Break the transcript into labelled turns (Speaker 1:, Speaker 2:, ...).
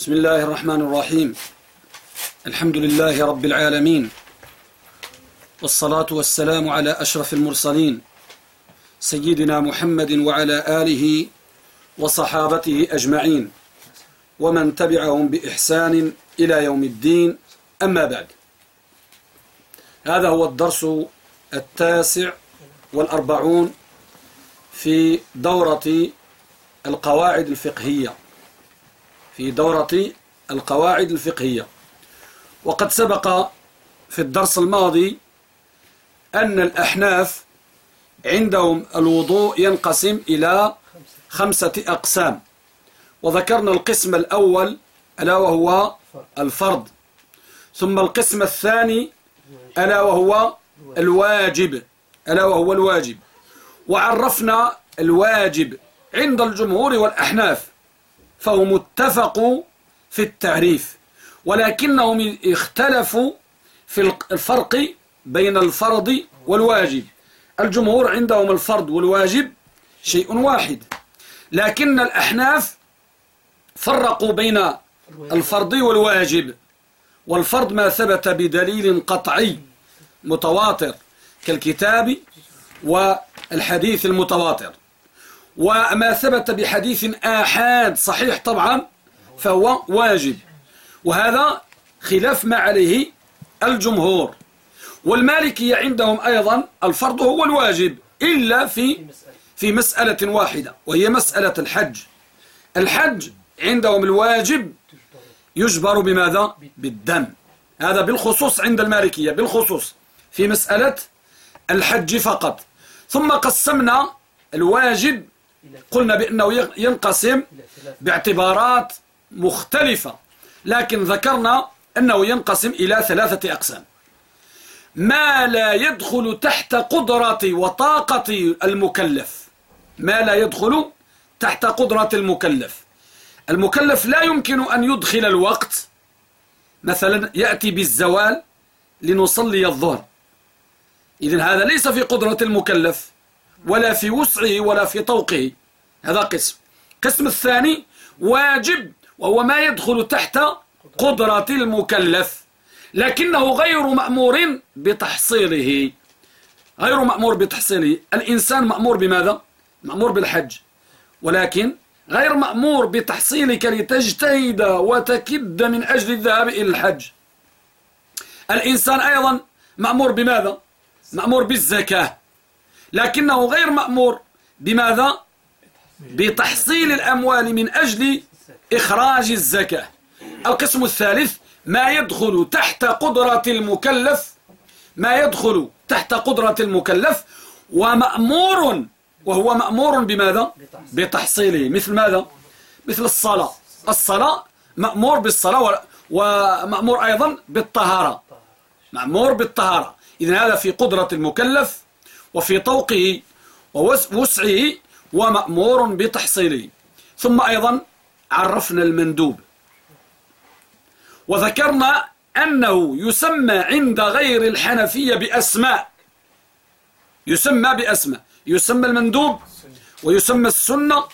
Speaker 1: بسم الله الرحمن الرحيم. الحمد لله رب العالمين. والصلاة والسلام على أشرف المرسلين. سيدنا محمد وعلى آله وصحابته أجمعين. ومن تبعهم بإحسان إلى يوم الدين. أما بعد. هذا هو الدرس التاسع والأربعون في دورة القواعد الفقهية. في دورة القواعد الفقهية. وقد سبق في الدرس الماضي أن الأحناف عندهم الوضوء ينقسم إلى خمسة أقسام. وذكرنا القسم الأول ألا وهو الفرض. ثم القسم الثاني ألا وهو الواجب. ألا وهو الواجب. وعرفنا الواجب عند الجمهور والأحناف. فهم اتفقوا في التعريف ولكنهم اختلفوا في الفرق بين الفرض والواجب. الجمهور عندهم الفرض والواجب شيء واحد لكن الأحناف فرقوا بين الفرض والواجب والفرض ما ثبت بدليل قطعي متواتر كالكتاب والحديث المتواتر. وما ثبت بحديث آحاد صحيح طبعا فهو واجب. وهذا خلاف ما عليه الجمهور. والمالكية عندهم أيضا الفرض هو الواجب إلا في في مسألة واحدة وهي مسألة الحج. الحج عندهم الواجب يجبر بماذا؟ بالدم. هذا بالخصوص عند المالكية بالخصوص في مسألة الحج فقط. ثم قسمنا الواجب قلنا بأنه ينقسم باعتبارات مختلفة لكن ذكرنا أنه ينقسم إلى ثلاثة أقسام. ما لا يدخل تحت قدرة وطاقة المكلف. ما لا يدخل تحت قدرة المكلف. المكلف لا يمكن أن يدخل الوقت. مثلا يأتي بالزوال لنصلي الظهر. إذن هذا ليس في قدرة المكلف. ولا في وسعه ولا في طوقه. هذا قسم. قسم الثاني واجب وهو ما يدخل تحت قدرة المكلف لكنه غير مأمور بتحصيله. غير مأمور بتحصيله. الإنسان مأمور بماذا؟ مأمور بالحج. ولكن غير مأمور بتحصيلك لتجتهد وتكد من أجل الذهاب إلى الحج. الإنسان أيضا مأمور بماذا؟ مأمور بالزكاة. لكنه غير مأمور. بماذا؟ بتحصيل الأموال من أجل إخراج الزكاة. القسم الثالث ما يدخل تحت قدرة المكلف. ما يدخل تحت قدرة المكلف. ومأمور وهو مأمور بماذا؟ بتحصيله. مثل ماذا؟ مثل الصلاة. الصلاة مأمور بالصلاة ومأمور أيضا بالطهارة. مأمور بالطهارة. إذن هذا في قدرة المكلف. وفي طوقه ووسعه ومأمور بتحصيله. ثم أيضا عرفنا المندوب. وذكرنا أنه يسمى عند غير الحنفية بأسماء. يسمى بأسماء. يسمى المندوب ويسمى السنة.